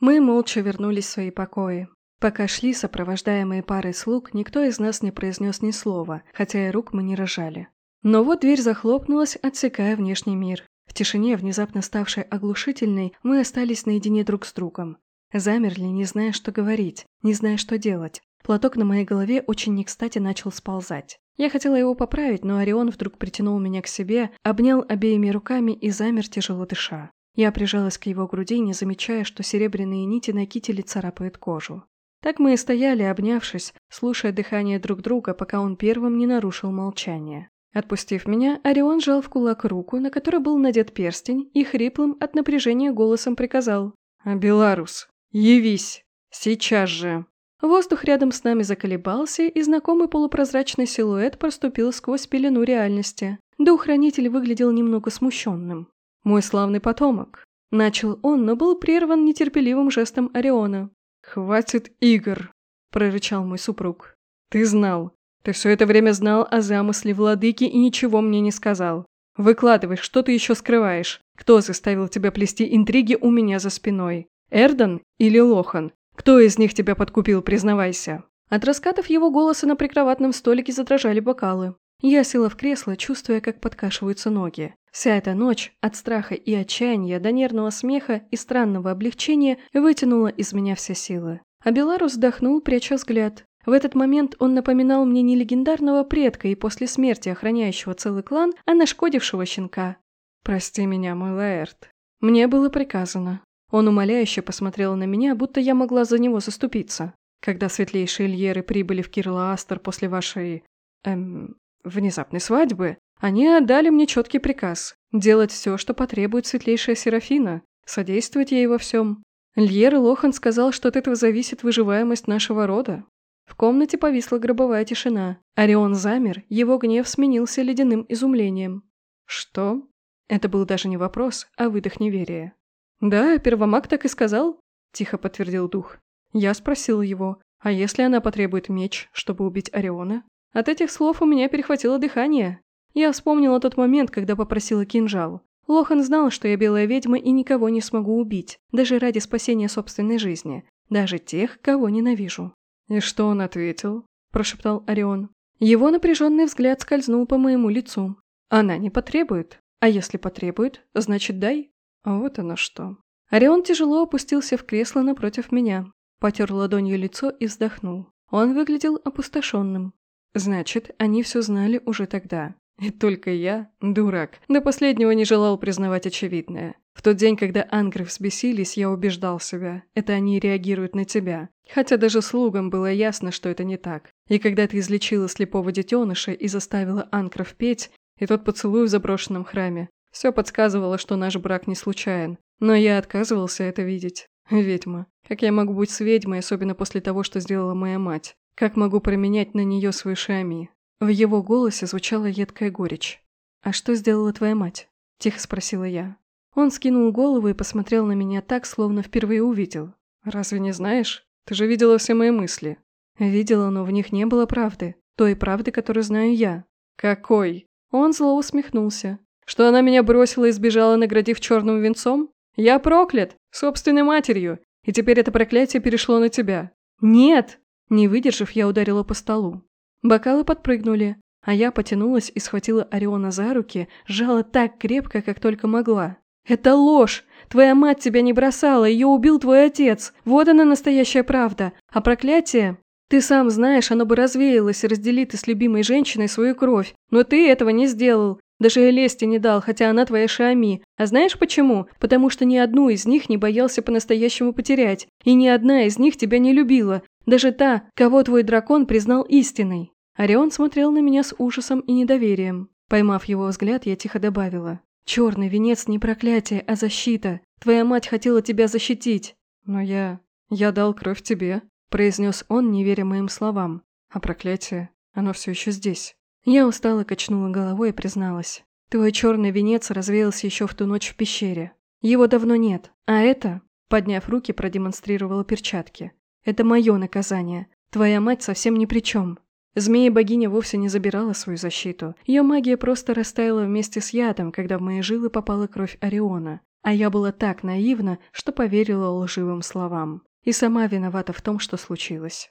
Мы молча вернулись в свои покои. Пока шли, сопровождаемые парой слуг, никто из нас не произнес ни слова, хотя и рук мы не рожали. Но вот дверь захлопнулась, отсекая внешний мир. В тишине, внезапно ставшей оглушительной, мы остались наедине друг с другом. Замерли, не зная, что говорить, не зная, что делать. Платок на моей голове очень не кстати начал сползать. Я хотела его поправить, но Орион вдруг притянул меня к себе, обнял обеими руками и замер, тяжело дыша. Я прижалась к его груди, не замечая, что серебряные нити на кителе царапают кожу. Так мы и стояли, обнявшись, слушая дыхание друг друга, пока он первым не нарушил молчание. Отпустив меня, Орион жал в кулак руку, на которой был надет перстень, и хриплым от напряжения голосом приказал «А Беларус, явись! Сейчас же!» Воздух рядом с нами заколебался, и знакомый полупрозрачный силуэт проступил сквозь пелену реальности. Дух-хранитель выглядел немного смущенным. «Мой славный потомок!» Начал он, но был прерван нетерпеливым жестом Ориона. «Хватит игр!» – прорычал мой супруг. «Ты знал. Ты все это время знал о замысле владыки и ничего мне не сказал. Выкладывай, что ты еще скрываешь? Кто заставил тебя плести интриги у меня за спиной? Эрдан или Лохан? Кто из них тебя подкупил, признавайся?» От раскатов его голоса на прикроватном столике задрожали бокалы. Я села в кресло, чувствуя, как подкашиваются ноги. Вся эта ночь, от страха и отчаяния до нервного смеха и странного облегчения, вытянула из меня все силы. А Беларус вздохнул, пряча взгляд. В этот момент он напоминал мне не легендарного предка и после смерти охраняющего целый клан, а нашкодившего щенка. «Прости меня, мой Лаэрт. Мне было приказано. Он умоляюще посмотрел на меня, будто я могла за него заступиться. Когда светлейшие Ильеры прибыли в Кирлаастер после вашей... эм... внезапной свадьбы, они отдали мне четкий приказ – делать все, что потребует светлейшая Серафина, содействовать ей во всем. Льер Лохан сказал, что от этого зависит выживаемость нашего рода. В комнате повисла гробовая тишина. Орион замер, его гнев сменился ледяным изумлением. «Что?» Это был даже не вопрос, а выдох неверия. «Да, первомаг так и сказал», – тихо подтвердил дух. Я спросил его, а если она потребует меч, чтобы убить Ориона? От этих слов у меня перехватило дыхание. Я вспомнила тот момент, когда попросила кинжал. Лохан знал, что я белая ведьма и никого не смогу убить, даже ради спасения собственной жизни, даже тех, кого ненавижу. «И что он ответил?» – прошептал Орион. Его напряженный взгляд скользнул по моему лицу. «Она не потребует. А если потребует, значит дай. А вот оно что. Орион тяжело опустился в кресло напротив меня, потер ладонью лицо и вздохнул. Он выглядел опустошенным. Значит, они все знали уже тогда. И только я, дурак, до последнего не желал признавать очевидное. В тот день, когда ангры взбесились, я убеждал себя, это они реагируют на тебя. Хотя даже слугам было ясно, что это не так. И когда ты излечила слепого детеныша и заставила ангров петь, и тот поцелуй в заброшенном храме, все подсказывало, что наш брак не случайен, но я отказывался это видеть. Ведьма. Как я могу быть с ведьмой, особенно после того, что сделала моя мать? Как могу променять на нее свои шами? В его голосе звучала едкая горечь. «А что сделала твоя мать?» – тихо спросила я. Он скинул голову и посмотрел на меня так, словно впервые увидел. «Разве не знаешь? Ты же видела все мои мысли». Видела, но в них не было правды. Той правды, которую знаю я. «Какой?» Он зло усмехнулся. Что она меня бросила и сбежала, наградив черным венцом? Я проклят! Собственной матерью! И теперь это проклятие перешло на тебя. Нет! Не выдержав, я ударила по столу. Бокалы подпрыгнули, а я потянулась и схватила Ориона за руки, сжала так крепко, как только могла. «Это ложь! Твоя мать тебя не бросала, ее убил твой отец! Вот она настоящая правда! А проклятие? Ты сам знаешь, оно бы развеялось, раздели ты с любимой женщиной свою кровь, но ты этого не сделал. Даже и лести не дал, хотя она твоя Шами. А знаешь почему? Потому что ни одну из них не боялся по-настоящему потерять. И ни одна из них тебя не любила. Даже та, кого твой дракон признал истиной. Орион смотрел на меня с ужасом и недоверием. Поймав его взгляд, я тихо добавила. «Черный венец не проклятие, а защита. Твоя мать хотела тебя защитить». «Но я... я дал кровь тебе», – произнес он, не веря моим словам. «А проклятие? Оно все еще здесь». Я устало качнула головой и призналась. Твой черный венец развеялся еще в ту ночь в пещере. Его давно нет. А это, подняв руки, продемонстрировала перчатки. Это мое наказание. Твоя мать совсем ни при чем. Змея-богиня вовсе не забирала свою защиту. Ее магия просто растаяла вместе с ядом, когда в мои жилы попала кровь Ориона. А я была так наивна, что поверила лживым словам. И сама виновата в том, что случилось.